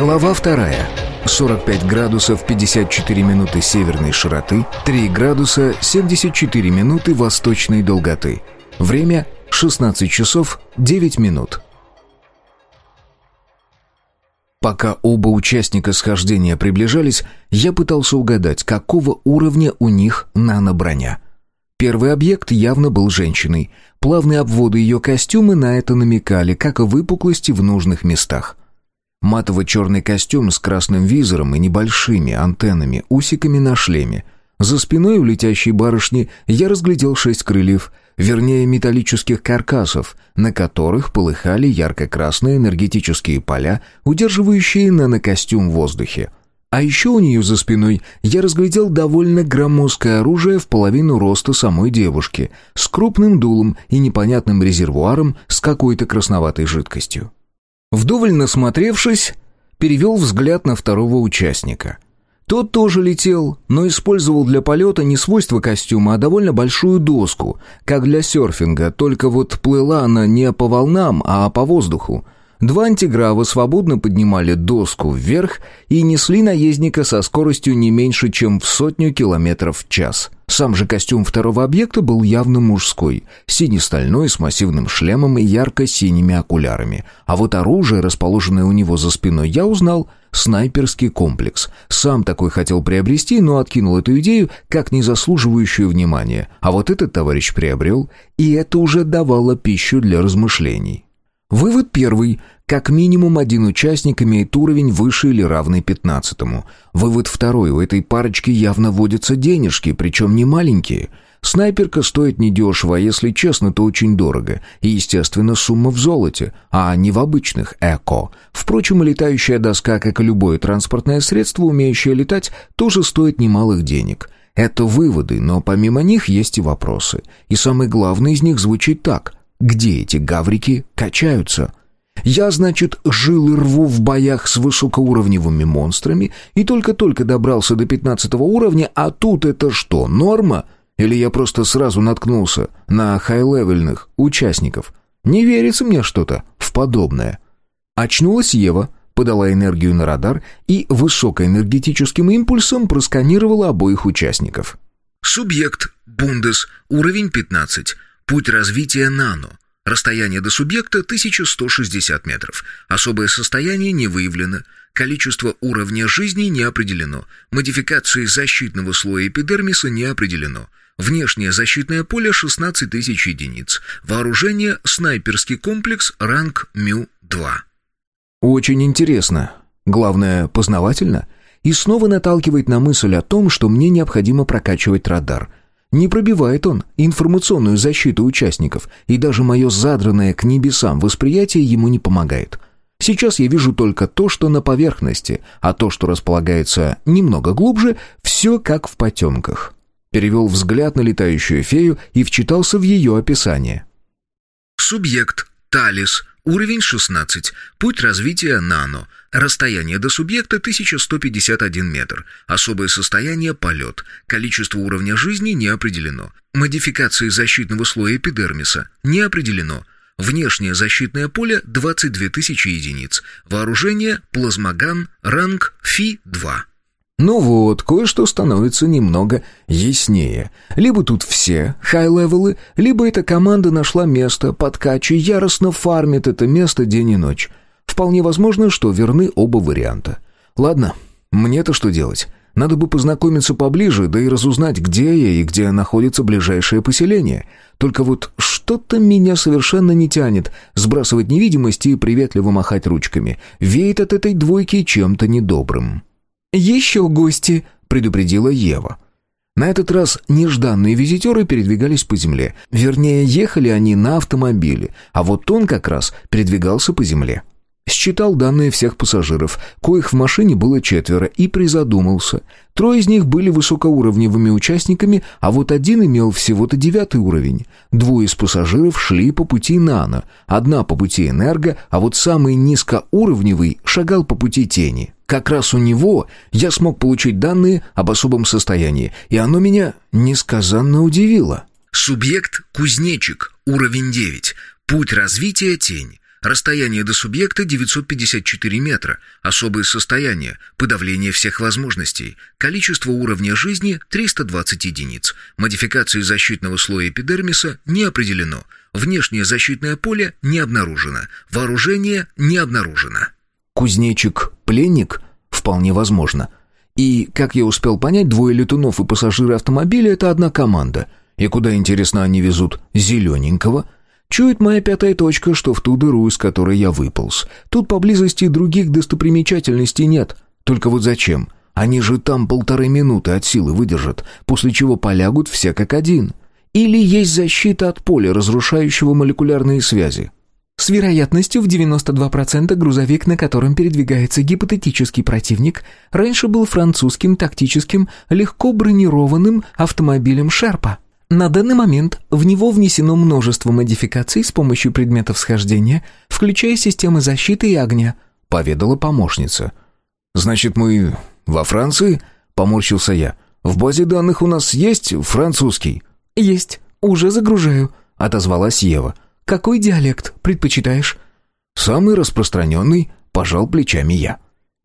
Глава вторая. 45 градусов 54 минуты северной широты, 3 градуса 74 минуты восточной долготы. Время 16 часов 9 минут. Пока оба участника схождения приближались, я пытался угадать, какого уровня у них наноброня. Первый объект явно был женщиной. Плавные обводы ее костюма на это намекали, как и выпуклости в нужных местах. Матово-черный костюм с красным визором и небольшими антеннами, усиками на шлеме. За спиной у летящей барышни я разглядел шесть крыльев, вернее металлических каркасов, на которых полыхали ярко-красные энергетические поля, удерживающие нанокостюм в воздухе. А еще у нее за спиной я разглядел довольно громоздкое оружие в половину роста самой девушки, с крупным дулом и непонятным резервуаром с какой-то красноватой жидкостью. Вдоволь насмотревшись, перевел взгляд на второго участника — тот тоже летел, но использовал для полета не свойства костюма, а довольно большую доску, как для серфинга, только вот плыла она не по волнам, а по воздуху. Два антиграва свободно поднимали доску вверх и несли наездника со скоростью не меньше, чем в сотню километров в час. Сам же костюм второго объекта был явно мужской, сине-стальной, с массивным шлемом и ярко-синими окулярами. А вот оружие, расположенное у него за спиной, я узнал — снайперский комплекс. Сам такой хотел приобрести, но откинул эту идею как незаслуживающую внимания. А вот этот товарищ приобрел, и это уже давало пищу для размышлений. Вывод первый. Как минимум один участник имеет уровень выше или равный пятнадцатому. Вывод второй. У этой парочки явно водятся денежки, причем не маленькие. Снайперка стоит недешево, а если честно, то очень дорого. И, естественно, сумма в золоте, а не в обычных эко. Впрочем, летающая доска, как и любое транспортное средство, умеющее летать, тоже стоит немалых денег. Это выводы, но помимо них есть и вопросы. И самый главный из них звучит так – где эти гаврики качаются. Я, значит, жил и рву в боях с высокоуровневыми монстрами и только-только добрался до пятнадцатого уровня, а тут это что, норма? Или я просто сразу наткнулся на хай-левельных участников? Не верится мне что-то в подобное. Очнулась Ева, подала энергию на радар и высокоэнергетическим импульсом просканировала обоих участников. Субъект Бундес, уровень 15. Путь развития нано. Расстояние до субъекта 1160 метров. Особое состояние не выявлено. Количество уровня жизни не определено. Модификации защитного слоя эпидермиса не определено. Внешнее защитное поле 16 тысяч единиц. Вооружение снайперский комплекс ранг МЮ-2. Очень интересно. Главное, познавательно. И снова наталкивает на мысль о том, что мне необходимо прокачивать радар – не пробивает он информационную защиту участников, и даже мое задранное к небесам восприятие ему не помогает. Сейчас я вижу только то, что на поверхности, а то, что располагается немного глубже, все как в потемках. Перевел взгляд на летающую фею и вчитался в ее описание. Субъект Талис, уровень 16, путь развития нано, Расстояние до субъекта 1151 метр. Особое состояние – полет. Количество уровня жизни не определено. Модификации защитного слоя эпидермиса не определено. Внешнее защитное поле – 22 тысячи единиц. Вооружение – плазмоган, ранг Фи-2. Ну вот, кое-что становится немного яснее. Либо тут все хай-левелы, либо эта команда нашла место под кач и яростно фармит это место день и ночь. Вполне возможно, что верны оба варианта. Ладно, мне-то что делать? Надо бы познакомиться поближе, да и разузнать, где я и где находится ближайшее поселение. Только вот что-то меня совершенно не тянет сбрасывать невидимость и приветливо махать ручками. Веет от этой двойки чем-то недобрым. «Еще гости», — предупредила Ева. На этот раз нежданные визитеры передвигались по земле. Вернее, ехали они на автомобиле, а вот он как раз передвигался по земле. Считал данные всех пассажиров, коих в машине было четверо, и призадумался. Трое из них были высокоуровневыми участниками, а вот один имел всего-то девятый уровень. Двое из пассажиров шли по пути нано, одна по пути энерго, а вот самый низкоуровневый шагал по пути тени. Как раз у него я смог получить данные об особом состоянии, и оно меня несказанно удивило. Субъект – кузнечик, уровень 9. Путь развития – тень. Расстояние до субъекта 954 метра. Особые состояния. Подавление всех возможностей. Количество уровня жизни 320 единиц. Модификации защитного слоя эпидермиса не определено. Внешнее защитное поле не обнаружено. Вооружение не обнаружено. Кузнечик – пленник? Вполне возможно. И, как я успел понять, двое летунов и пассажиры автомобиля – это одна команда. И куда, интересно, они везут зелененького – Чует моя пятая точка, что в ту дыру, из которой я выполз. Тут поблизости других достопримечательностей нет. Только вот зачем? Они же там полторы минуты от силы выдержат, после чего полягут все как один. Или есть защита от поля, разрушающего молекулярные связи? С вероятностью в 92% грузовик, на котором передвигается гипотетический противник, раньше был французским тактическим легко бронированным автомобилем «Шерпа». На данный момент в него внесено множество модификаций с помощью предметов схождения, включая системы защиты и огня», — поведала помощница. «Значит, мы во Франции?» — поморщился я. «В базе данных у нас есть французский?» «Есть. Уже загружаю», — отозвалась Ева. «Какой диалект предпочитаешь?» «Самый распространенный», — пожал плечами я.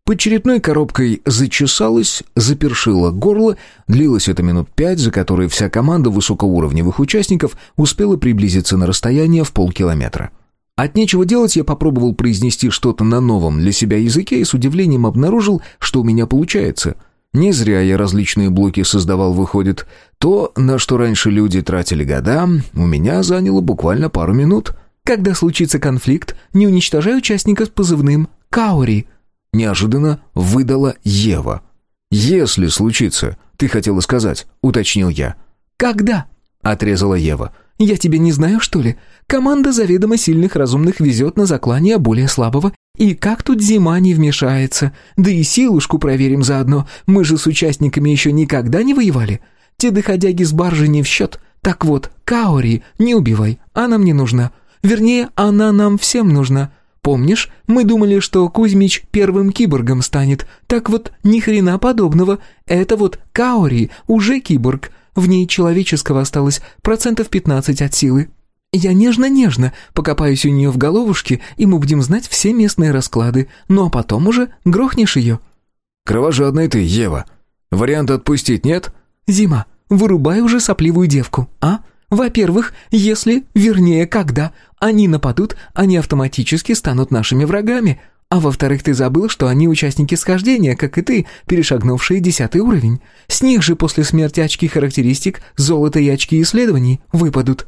Под черепной коробкой зачесалась, запершила горло. Длилось это минут пять, за которые вся команда высокоуровневых участников успела приблизиться на расстояние в полкилометра. От нечего делать я попробовал произнести что-то на новом для себя языке и с удивлением обнаружил, что у меня получается. Не зря я различные блоки создавал, выходит. То, на что раньше люди тратили года, у меня заняло буквально пару минут. Когда случится конфликт, не уничтожай участника с позывным «Каури», Неожиданно выдала Ева. «Если случится, ты хотела сказать», — уточнил я. «Когда?» — отрезала Ева. «Я тебе не знаю, что ли? Команда заведомо сильных разумных везет на заклание более слабого. И как тут зима не вмешается? Да и силушку проверим заодно. Мы же с участниками еще никогда не воевали. Те доходяги с баржи не в счет. Так вот, Каори не убивай, она мне нужна. Вернее, она нам всем нужна. Помнишь, мы думали, что Кузьмич первым киборгом станет. Так вот, ни хрена подобного. Это вот Каори уже киборг. В ней человеческого осталось процентов 15 от силы. Я нежно-нежно покопаюсь у нее в головушке, и мы будем знать все местные расклады. Ну а потом уже грохнешь ее». «Кровожадная ты, Ева. Вариант отпустить нет?» «Зима, вырубай уже сопливую девку, а?» Во-первых, если, вернее, когда они нападут, они автоматически станут нашими врагами. А во-вторых, ты забыл, что они участники схождения, как и ты, перешагнувшие десятый уровень. С них же после смерти очки характеристик, золото и очки исследований выпадут».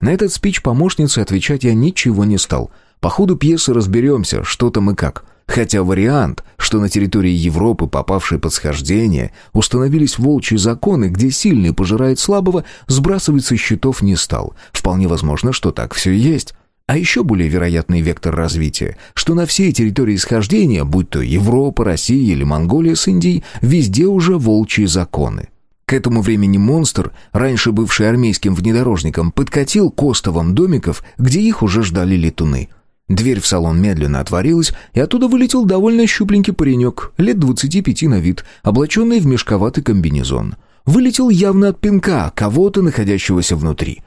На этот спич помощницы отвечать я ничего не стал. По ходу пьесы разберемся, что там и как. Хотя вариант, что на территории Европы, попавшей под схождение, установились волчьи законы, где сильный пожирает слабого, сбрасывать со счетов не стал. Вполне возможно, что так все и есть. А еще более вероятный вектор развития, что на всей территории схождения, будь то Европа, Россия или Монголия с Индией, везде уже волчьи законы. К этому времени монстр, раньше бывший армейским внедорожником, подкатил к остовам домиков, где их уже ждали летуны. Дверь в салон медленно отворилась, и оттуда вылетел довольно щупленький паренек, лет двадцати пяти на вид, облаченный в мешковатый комбинезон. Вылетел явно от пинка кого-то, находящегося внутри.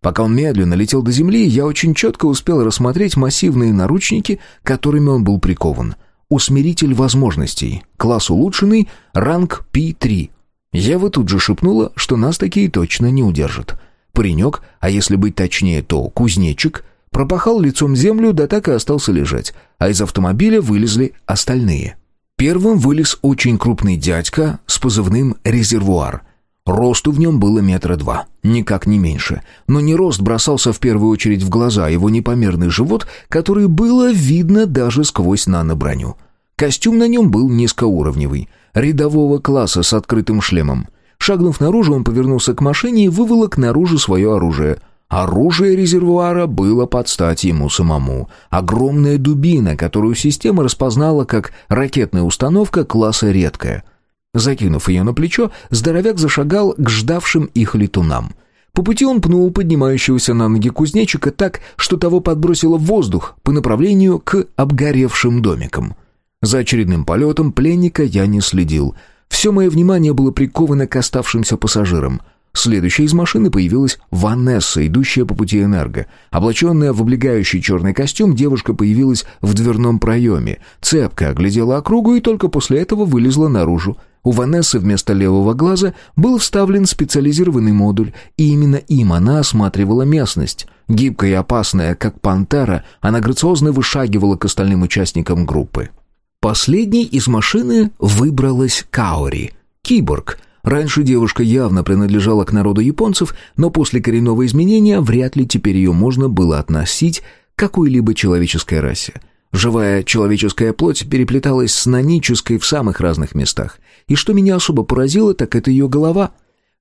Пока он медленно летел до земли, я очень четко успел рассмотреть массивные наручники, которыми он был прикован. Усмиритель возможностей, класс улучшенный, ранг P3. Ева тут же шепнула, что нас такие точно не удержат. Паренек, а если быть точнее, то кузнечик — пропахал лицом землю, да так и остался лежать, а из автомобиля вылезли остальные. Первым вылез очень крупный дядька с позывным «Резервуар». Росту в нем было метра два, никак не меньше. Но не рост бросался в первую очередь в глаза, его непомерный живот, который было видно даже сквозь наноброню. Костюм на нем был низкоуровневый, рядового класса с открытым шлемом. Шагнув наружу, он повернулся к машине и выволок наружу свое оружие — Оружие резервуара было под стать ему самому. Огромная дубина, которую система распознала как ракетная установка класса «редкая». Закинув ее на плечо, здоровяк зашагал к ждавшим их летунам. По пути он пнул поднимающегося на ноги кузнечика так, что того подбросило в воздух по направлению к обгоревшим домикам. За очередным полетом пленника я не следил. Все мое внимание было приковано к оставшимся пассажирам — Следующая из машины появилась Ванесса, идущая по пути энерго. Облаченная в облегающий черный костюм, девушка появилась в дверном проеме. Цепка оглядела округу и только после этого вылезла наружу. У Ванессы вместо левого глаза был вставлен специализированный модуль, и именно им она осматривала местность. Гибкая и опасная, как пантера, она грациозно вышагивала к остальным участникам группы. Последней из машины выбралась Каори, киборг — Раньше девушка явно принадлежала к народу японцев, но после коренного изменения вряд ли теперь ее можно было относить к какой-либо человеческой расе. Живая человеческая плоть переплеталась с нанической в самых разных местах. И что меня особо поразило, так это ее голова.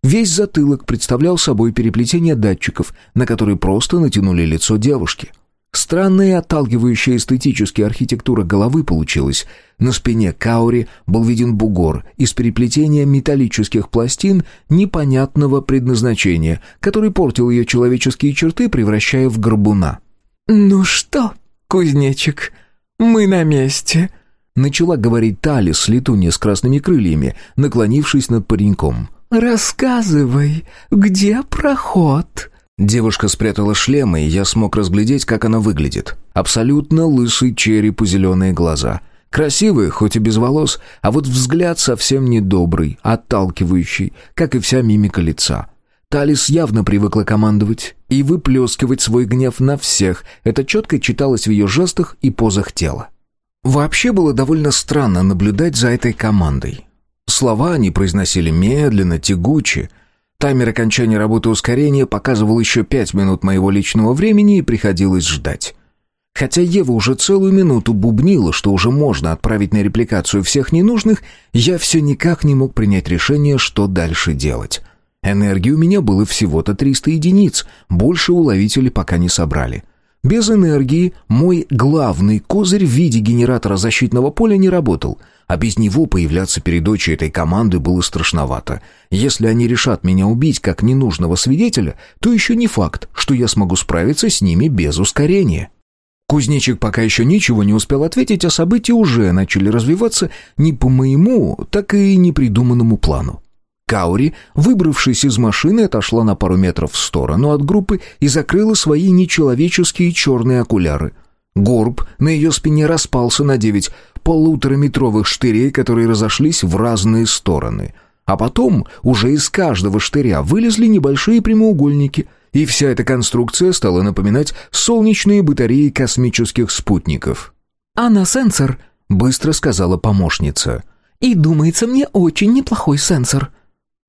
Весь затылок представлял собой переплетение датчиков, на которые просто натянули лицо девушки — Странная и отталкивающая эстетически архитектура головы получилась. На спине Каури был виден бугор из переплетения металлических пластин непонятного предназначения, который портил ее человеческие черты, превращая в горбуна. «Ну что, кузнечик, мы на месте», — начала говорить Талис, летунья с красными крыльями, наклонившись над пареньком. «Рассказывай, где проход?» Девушка спрятала шлем, и я смог разглядеть, как она выглядит. Абсолютно лысый череп и зеленые глаза. Красивый, хоть и без волос, а вот взгляд совсем недобрый, отталкивающий, как и вся мимика лица. Талис явно привыкла командовать и выплескивать свой гнев на всех. Это четко читалось в ее жестах и позах тела. Вообще было довольно странно наблюдать за этой командой. Слова они произносили медленно, тягуче, Таймер окончания работы ускорения показывал еще пять минут моего личного времени и приходилось ждать. Хотя Ева уже целую минуту бубнила, что уже можно отправить на репликацию всех ненужных, я все никак не мог принять решение, что дальше делать. Энергии у меня было всего-то 300 единиц, больше уловители пока не собрали. Без энергии мой главный козырь в виде генератора защитного поля не работал — а без него появляться перед очи этой команды было страшновато. Если они решат меня убить как ненужного свидетеля, то еще не факт, что я смогу справиться с ними без ускорения. Кузнечик пока еще ничего не успел ответить, а события уже начали развиваться не по моему, так и непридуманному плану. Каури, выбравшись из машины, отошла на пару метров в сторону от группы и закрыла свои нечеловеческие черные окуляры. Горб на ее спине распался на девять полутораметровых штырей, которые разошлись в разные стороны. А потом уже из каждого штыря вылезли небольшие прямоугольники, и вся эта конструкция стала напоминать солнечные батареи космических спутников. «Она сенсор», — быстро сказала помощница. «И думается мне очень неплохой сенсор».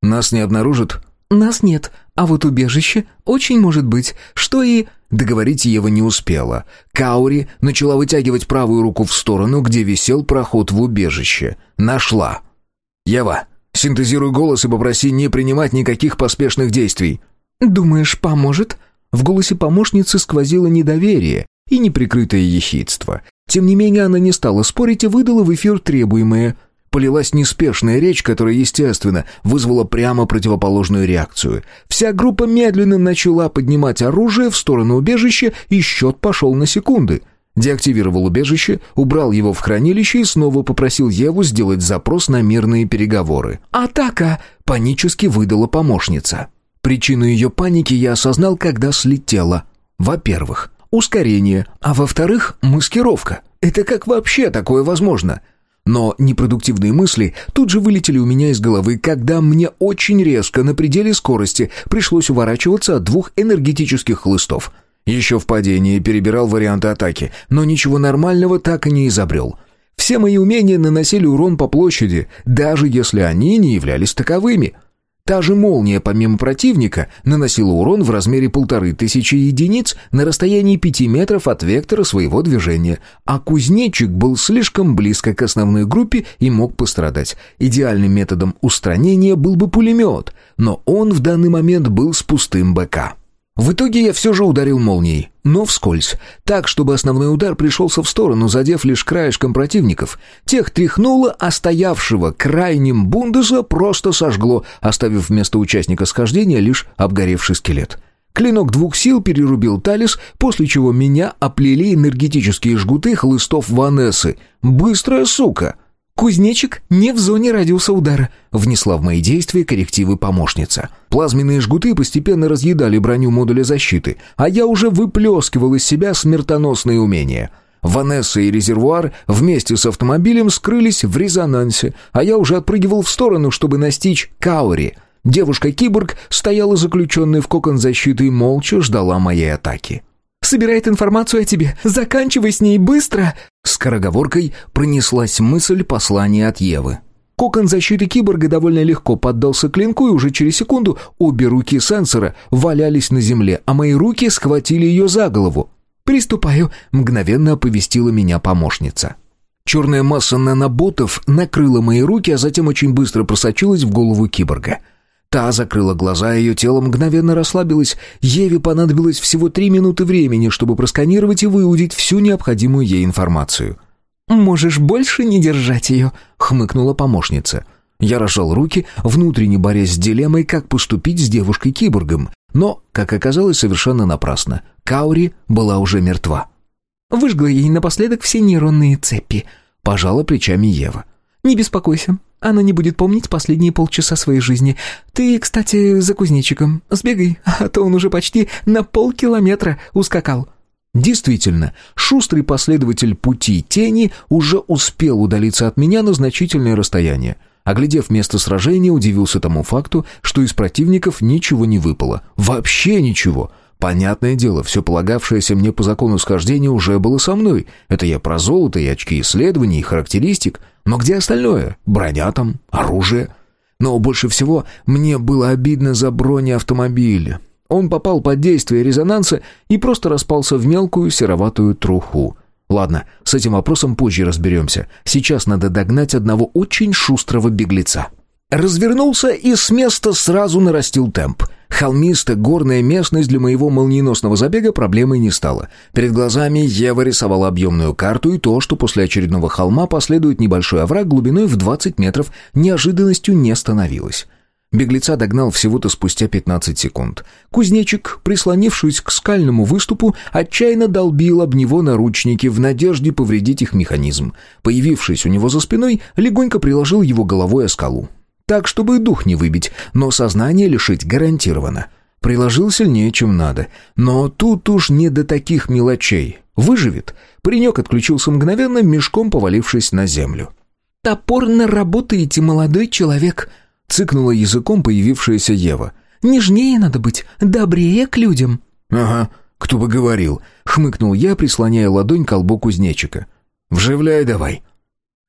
«Нас не обнаружат?» «Нас нет, а вот убежище очень может быть, что и...» Договорить Ева не успела. Каури начала вытягивать правую руку в сторону, где висел проход в убежище. Нашла. «Ева, синтезируй голос и попроси не принимать никаких поспешных действий». «Думаешь, поможет?» В голосе помощницы сквозило недоверие и неприкрытое ехидство. Тем не менее, она не стала спорить и выдала в эфир требуемое – Полилась неспешная речь, которая, естественно, вызвала прямо противоположную реакцию. Вся группа медленно начала поднимать оружие в сторону убежища, и счет пошел на секунды. Деактивировал убежище, убрал его в хранилище и снова попросил Еву сделать запрос на мирные переговоры. «Атака!» — панически выдала помощница. Причину ее паники я осознал, когда слетела. Во-первых, ускорение, а во-вторых, маскировка. Это как вообще такое возможно? Но непродуктивные мысли тут же вылетели у меня из головы, когда мне очень резко на пределе скорости пришлось уворачиваться от двух энергетических хлыстов. Еще в падении перебирал варианты атаки, но ничего нормального так и не изобрел. Все мои умения наносили урон по площади, даже если они не являлись таковыми — Та же молния, помимо противника, наносила урон в размере полторы тысячи единиц на расстоянии пяти метров от вектора своего движения, а кузнечик был слишком близко к основной группе и мог пострадать. Идеальным методом устранения был бы пулемет, но он в данный момент был с пустым БК. В итоге я все же ударил молнией, но вскользь, так, чтобы основной удар пришелся в сторону, задев лишь краешком противников. Тех тряхнуло, а стоявшего крайним Бундеса просто сожгло, оставив вместо участника схождения лишь обгоревший скелет. Клинок двух сил перерубил Талис, после чего меня оплели энергетические жгуты хлыстов Ванессы. «Быстрая сука!» «Кузнечик не в зоне радиуса удара», — внесла в мои действия коррективы помощница. Плазменные жгуты постепенно разъедали броню модуля защиты, а я уже выплескивал из себя смертоносные умения. Ванесса и резервуар вместе с автомобилем скрылись в резонансе, а я уже отпрыгивал в сторону, чтобы настичь Каури. Девушка-киборг стояла заключенной в кокон защиты и молча ждала моей атаки собирает информацию о тебе. Заканчивай с ней быстро!» Скороговоркой пронеслась мысль послания от Евы. Кокон защиты киборга довольно легко поддался клинку, и уже через секунду обе руки сенсора валялись на земле, а мои руки схватили ее за голову. «Приступаю», — мгновенно оповестила меня помощница. Черная масса наноботов накрыла мои руки, а затем очень быстро просочилась в голову киборга — Та закрыла глаза, ее тело мгновенно расслабилось. Еве понадобилось всего три минуты времени, чтобы просканировать и выудить всю необходимую ей информацию. «Можешь больше не держать ее», — хмыкнула помощница. Я разжал руки, внутренне борясь с дилеммой, как поступить с девушкой-киборгом. Но, как оказалось, совершенно напрасно. Каури была уже мертва. «Выжгла ей напоследок все нейронные цепи», — пожала плечами Ева. «Не беспокойся, она не будет помнить последние полчаса своей жизни. Ты, кстати, за кузнечиком. Сбегай, а то он уже почти на полкилометра ускакал». Действительно, шустрый последователь пути тени уже успел удалиться от меня на значительное расстояние. Оглядев место сражения, удивился тому факту, что из противников ничего не выпало. Вообще ничего. Понятное дело, все полагавшееся мне по закону схождения уже было со мной. Это я про золото и очки исследований и характеристик. Но где остальное? Броня там, оружие. Но больше всего мне было обидно за бронеавтомобиль. Он попал под действие резонанса и просто распался в мелкую сероватую труху. Ладно, с этим вопросом позже разберемся. Сейчас надо догнать одного очень шустрого беглеца. Развернулся и с места сразу нарастил темп. Холмистая горная местность для моего молниеносного забега проблемой не стала. Перед глазами Ева рисовала объемную карту и то, что после очередного холма последует небольшой овраг глубиной в 20 метров, неожиданностью не становилось. Беглеца догнал всего-то спустя 15 секунд. Кузнечик, прислонившись к скальному выступу, отчаянно долбил об него наручники в надежде повредить их механизм. Появившись у него за спиной, легонько приложил его головой о скалу. Так, чтобы дух не выбить, но сознание лишить гарантированно. Приложил сильнее, чем надо. Но тут уж не до таких мелочей. Выживет. Паренек отключился мгновенно, мешком повалившись на землю. «Топорно работаете, молодой человек», — цыкнула языком появившаяся Ева. «Нежнее надо быть, добрее к людям». «Ага, кто бы говорил», — хмыкнул я, прислоняя ладонь к колбу кузнечика. «Вживляй давай».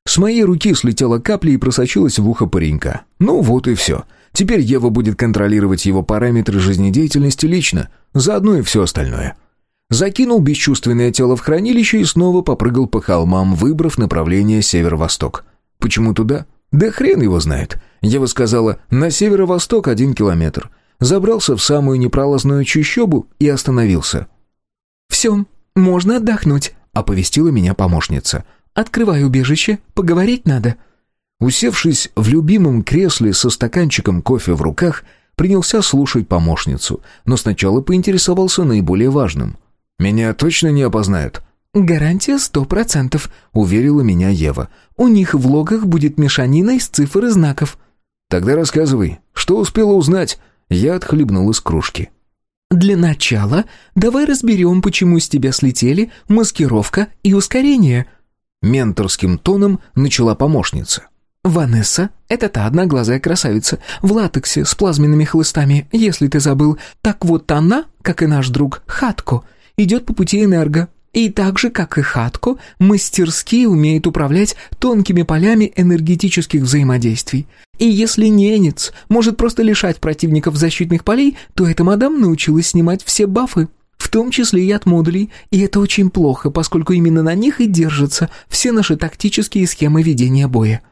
С моей руки слетела капля и просочилась в ухо паренька. Ну вот и все. Теперь Ева будет контролировать его параметры жизнедеятельности лично, заодно и все остальное. Закинул бесчувственное тело в хранилище и снова попрыгал по холмам, выбрав направление северо-восток. Почему туда? Да хрен его знает. Ева сказала, на северо-восток один километр. Забрался в самую непролазную чащобу и остановился. «Все, можно отдохнуть», — оповестила меня помощница. «Открывай убежище, поговорить надо». Усевшись в любимом кресле со стаканчиком кофе в руках, принялся слушать помощницу, но сначала поинтересовался наиболее важным. «Меня точно не опознают?» «Гарантия сто процентов», — уверила меня Ева. «У них в логах будет мешанина из цифр и знаков». «Тогда рассказывай, что успела узнать?» Я отхлебнул из кружки. «Для начала давай разберем, почему с тебя слетели маскировка и ускорение», Менторским тоном начала помощница. «Ванесса — это та одноглазая красавица, в латексе с плазменными хлыстами, если ты забыл. Так вот она, как и наш друг Хатко, идет по пути энерго, и так же, как и Хатко, мастерски умеет управлять тонкими полями энергетических взаимодействий. И если ненец может просто лишать противников защитных полей, то эта мадам научилась снимать все бафы в том числе и от модулей, и это очень плохо, поскольку именно на них и держатся все наши тактические схемы ведения боя.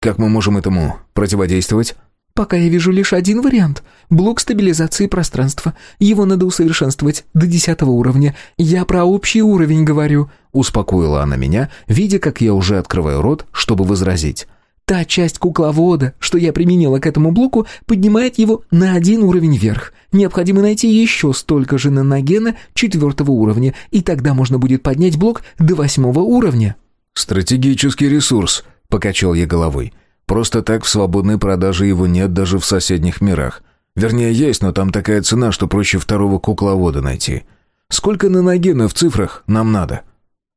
Как мы можем этому противодействовать? Пока я вижу лишь один вариант — блок стабилизации пространства. Его надо усовершенствовать до десятого уровня. Я про общий уровень говорю. Успокоила она меня, видя, как я уже открываю рот, чтобы возразить. Та часть кукловода, что я применила к этому блоку, поднимает его на один уровень вверх. Необходимо найти еще столько же наногена четвертого уровня, и тогда можно будет поднять блок до восьмого уровня». «Стратегический ресурс», покачал я головой. Просто так в свободной продаже его нет даже в соседних мирах. Вернее, есть, но там такая цена, что проще второго кукловода найти. Сколько на ноге, в цифрах нам надо?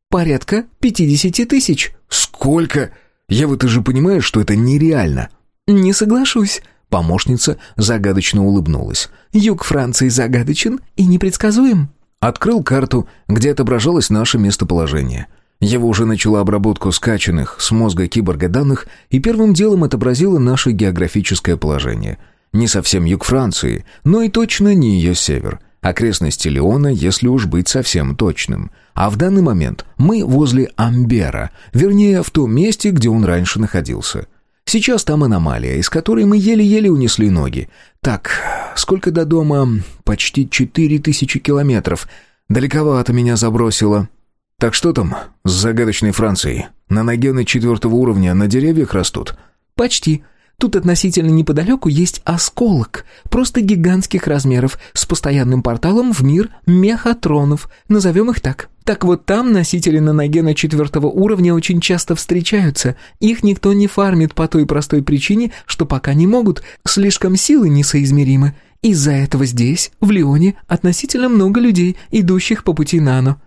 Порядка пятидесяти тысяч. Сколько? Ева, ты же понимаешь, что это нереально. Не соглашусь. Помощница загадочно улыбнулась. Юг Франции загадочен и непредсказуем. Открыл карту, где отображалось наше местоположение. Ева уже начала обработку скачанных с мозга киборга данных и первым делом отобразила наше географическое положение. Не совсем юг Франции, но и точно не ее север. Окрестности Леона, если уж быть совсем точным. А в данный момент мы возле Амбера, вернее, в том месте, где он раньше находился. Сейчас там аномалия, из которой мы еле-еле унесли ноги. Так, сколько до дома? Почти четыре тысячи километров. Далековато меня забросило. Так что там с загадочной Францией? Наногены четвертого уровня на деревьях растут? Почти. Тут относительно неподалеку есть осколок, просто гигантских размеров, с постоянным порталом в мир мехатронов, назовем их так. Так вот там носители наногена четвертого уровня очень часто встречаются. Их никто не фармит по той простой причине, что пока не могут, слишком силы несоизмеримы. Из-за этого здесь, в Лионе, относительно много людей, идущих по пути нано.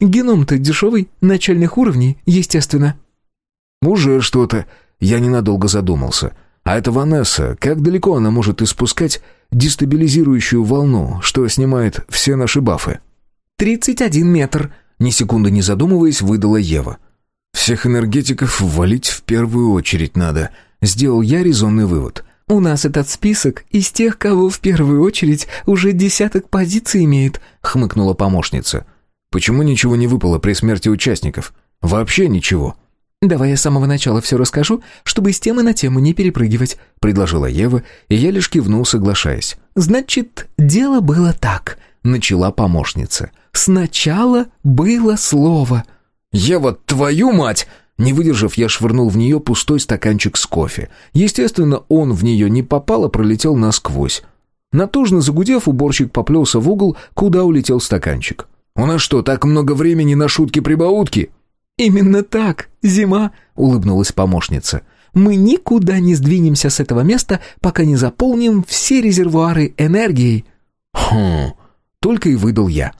Геном-то дешевый, начальных уровней, естественно». «Уже что-то». Я ненадолго задумался. «А это Ванесса, как далеко она может испускать дестабилизирующую волну, что снимает все наши бафы?» «Тридцать один метр», — ни секунды не задумываясь, выдала Ева. «Всех энергетиков валить в первую очередь надо», — сделал я резонный вывод. «У нас этот список из тех, кого в первую очередь уже десяток позиций имеет», — хмыкнула помощница. Почему ничего не выпало при смерти участников? Вообще ничего. «Давай я с самого начала все расскажу, чтобы с темы на тему не перепрыгивать», — предложила Ева, и я лишь кивнул, соглашаясь. «Значит, дело было так», — начала помощница. «Сначала было слово». «Ева, твою мать!» Не выдержав, я швырнул в нее пустой стаканчик с кофе. Естественно, он в нее не попал, а пролетел насквозь. Натужно загудев, уборщик поплелся в угол, куда улетел стаканчик. «У нас что, так много времени на шутки-прибаутки?» «Именно так, зима», — улыбнулась помощница. «Мы никуда не сдвинемся с этого места, пока не заполним все резервуары энергией». «Хм...» — только и выдал я.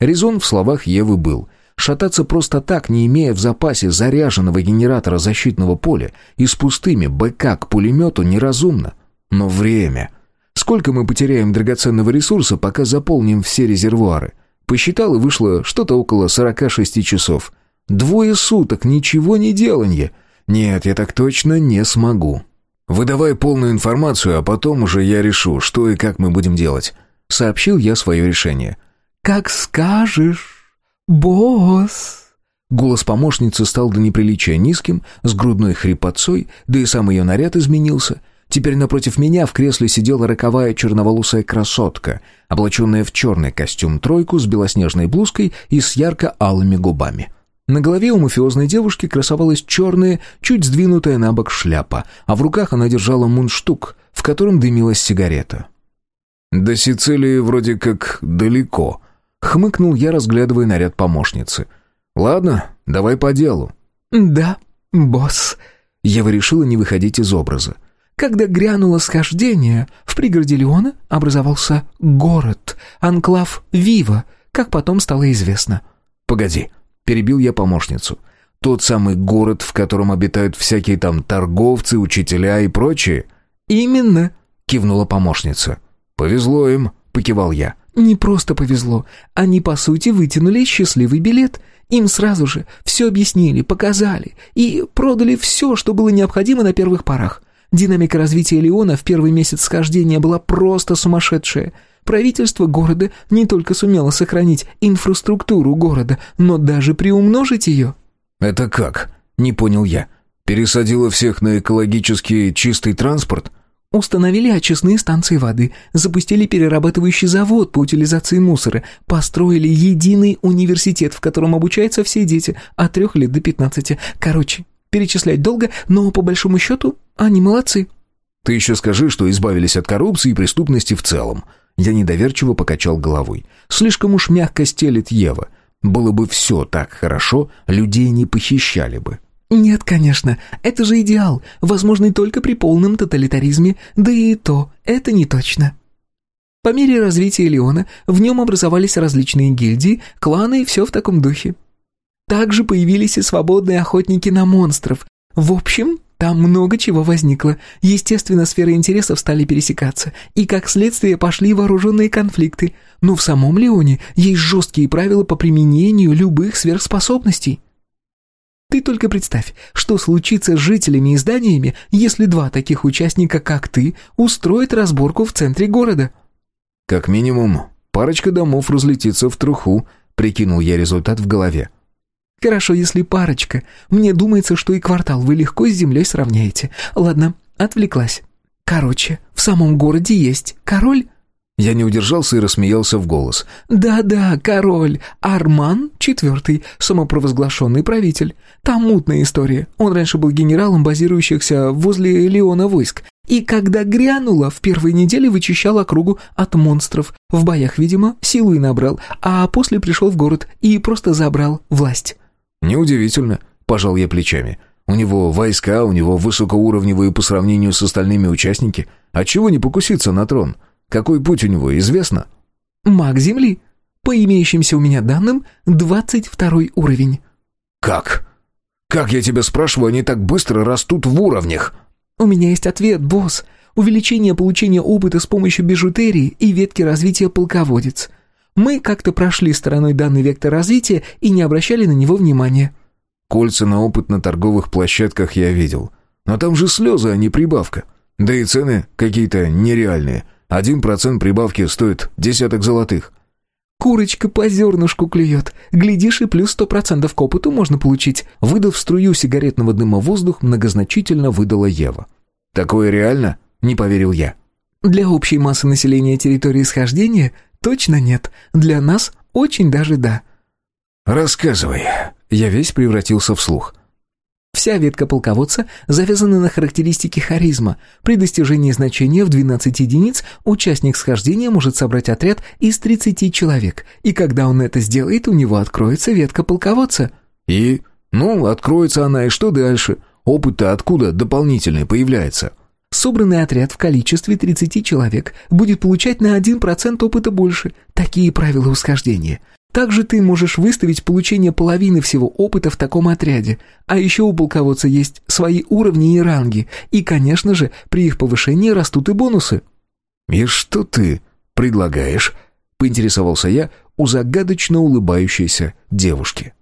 Резон в словах Евы был. Шататься просто так, не имея в запасе заряженного генератора защитного поля и с пустыми БК к пулемету неразумно. Но время... Сколько мы потеряем драгоценного ресурса, пока заполним все резервуары? Посчитал, и вышло что-то около 46 часов. Двое суток ничего не деланье. Нет, я так точно не смогу. Выдавай полную информацию, а потом уже я решу, что и как мы будем делать. Сообщил я свое решение. «Как скажешь, босс!» Голос помощницы стал до неприличия низким, с грудной хрипотцой, да и сам ее наряд изменился — Теперь напротив меня в кресле сидела роковая черноволосая красотка, облаченная в черный костюм-тройку с белоснежной блузкой и с ярко-алыми губами. На голове у мафиозной девушки красовалась черная, чуть сдвинутая на бок шляпа, а в руках она держала мундштук, в котором дымилась сигарета. «До Сицилии вроде как далеко», — хмыкнул я, разглядывая наряд помощницы. «Ладно, давай по делу». «Да, босс». Ева решила не выходить из образа. Когда грянуло схождение, в пригороде Леона образовался город, анклав Вива, как потом стало известно. «Погоди», — перебил я помощницу. «Тот самый город, в котором обитают всякие там торговцы, учителя и прочие?» «Именно», — кивнула помощница. «Повезло им», — покивал я. «Не просто повезло. Они, по сути, вытянули счастливый билет. Им сразу же все объяснили, показали и продали все, что было необходимо на первых порах. Динамика развития Леона в первый месяц схождения была просто сумасшедшая. Правительство города не только сумело сохранить инфраструктуру города, но даже приумножить ее. «Это как?» — не понял я. «Пересадила всех на экологически чистый транспорт?» Установили очистные станции воды, запустили перерабатывающий завод по утилизации мусора, построили единый университет, в котором обучаются все дети от трех лет до пятнадцати. Короче, Перечислять долго, но по большому счету они молодцы». «Ты еще скажи, что избавились от коррупции и преступности в целом». Я недоверчиво покачал головой. «Слишком уж мягко стелит Ева. Было бы все так хорошо, людей не похищали бы». «Нет, конечно, это же идеал, возможный только при полном тоталитаризме, да и то, это не точно». По мере развития Леона в нем образовались различные гильдии, кланы и все в таком духе. Также появились и свободные охотники на монстров. В общем, там много чего возникло. Естественно, сферы интересов стали пересекаться, и как следствие пошли вооруженные конфликты. Но в самом Леоне есть жесткие правила по применению любых сверхспособностей. Ты только представь, что случится с жителями и зданиями, если два таких участника, как ты, устроят разборку в центре города. Как минимум, парочка домов разлетится в труху, прикинул я результат в голове. Хорошо, если парочка. Мне думается, что и квартал вы легко с землей сравняете. Ладно, отвлеклась. Короче, в самом городе есть король. Я не удержался и рассмеялся в голос. «Да-да, король. Арман четвертый, самопровозглашенный правитель. Там мутная история. Он раньше был генералом, базирующихся возле Леона войск. И когда грянуло, в первой неделе вычищал округу от монстров. В боях, видимо, силу и набрал, а после пришел в город и просто забрал власть». «Неудивительно», — пожал я плечами. «У него войска, у него высокоуровневые по сравнению с остальными участники. Отчего не покуситься на трон? Какой путь у него, известно?» «Маг Земли. По имеющимся у меня данным, двадцать второй уровень». «Как? Как, я тебя спрашиваю, они так быстро растут в уровнях?» «У меня есть ответ, босс. Увеличение получения опыта с помощью бижутерии и ветки развития полководец. Мы как-то прошли стороной данный вектор развития и не обращали на него внимания». «Кольца на опыт на торговых площадках я видел. Но там же слезы, а не прибавка. Да и цены какие-то нереальные. Один процент прибавки стоит десяток золотых». «Курочка по зернышку клюет. Глядишь, и плюс сто процентов к опыту можно получить». Выдав струю сигаретного дыма воздух, многозначительно выдала Ева. «Такое реально?» — не поверил я. «Для общей массы населения территории схождения точно нет. Для нас очень даже да». «Рассказывай». Я весь превратился в слух. Вся ветка полководца завязана на характеристики харизма. При достижении значения в 12 единиц участник схождения может собрать отряд из 30 человек, и когда он это сделает, у него откроется ветка полководца. И? Ну, откроется она, и что дальше? Опыт-то откуда дополнительный появляется? Собранный отряд в количестве 30 человек будет получать на 1% опыта больше. Такие правила усхождения. Также ты можешь выставить получение половины всего опыта в таком отряде. А еще у полководца есть свои уровни и ранги. И, конечно же, при их повышении растут и бонусы. «И что ты предлагаешь?» — поинтересовался я у загадочно улыбающейся девушки.